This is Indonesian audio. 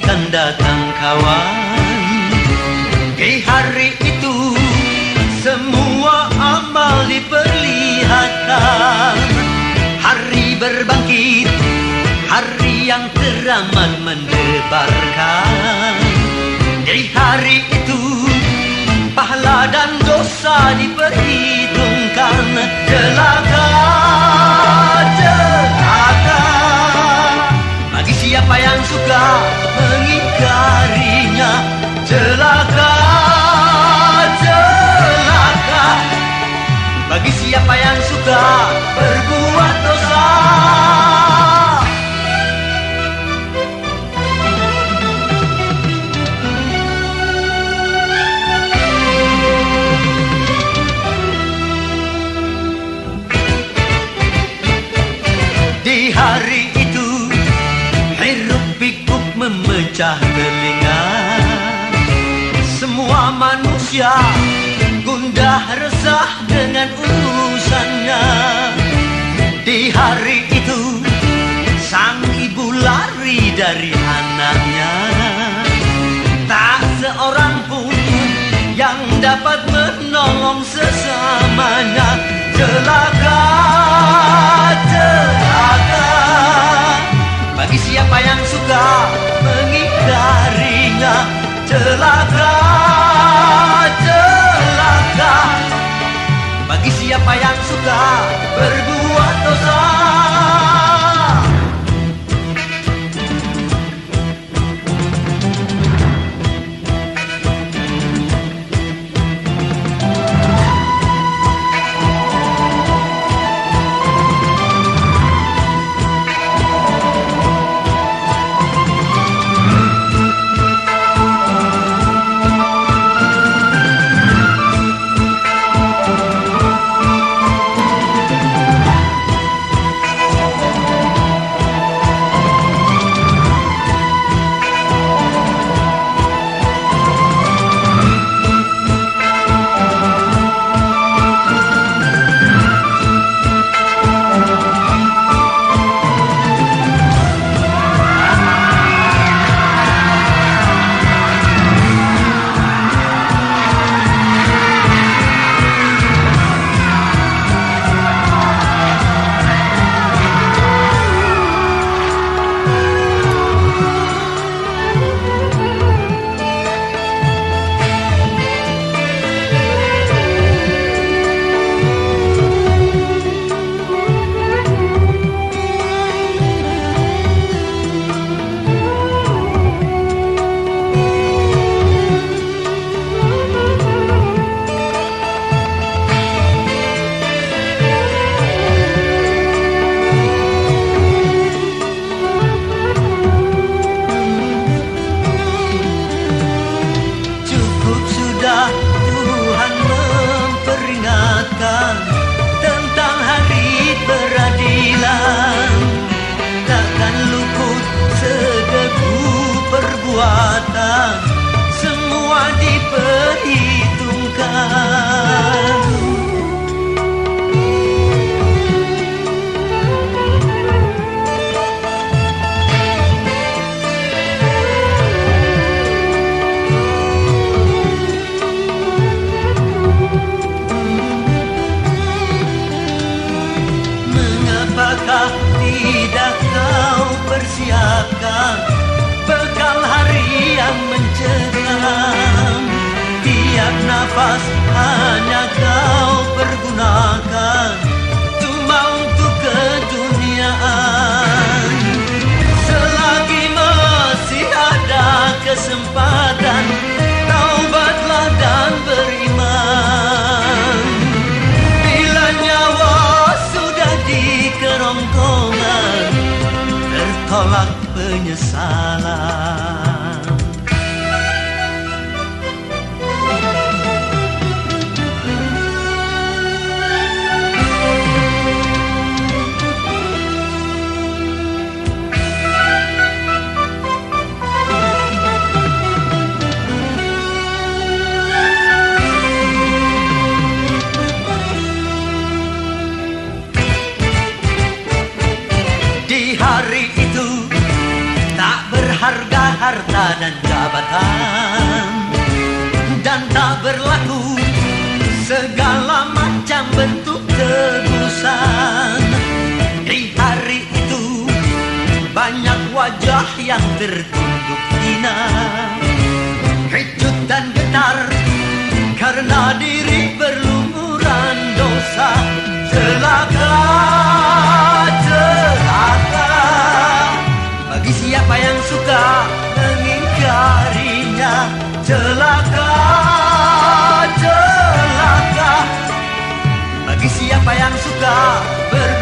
kan datang kawan. Di hari itu semua amal diperlihatkan. Hari berbangkit Hari yang teramat mendebarkan. Di hari itu Pahala dan dosa diperhitungkan. Celaka, Di hari itu Hiruk pikuk memecah telinga. Semua manusia Gundah resah dengan urusannya. Di hari itu Sang ibu lari dari anaknya. Tak seorang pun Yang dapat menolong Apakah tidak kau persiapkan Bekal hari yang mencekam Tiap nafas hanya kau menyesala harta dan jabatan. Dan tak berlaku segala macam bentuk tebusan. Di hari itu banyak wajah yang tertunduk hina. Hicut dan getar karena celaka celaka. Bagi siapa yang suka ber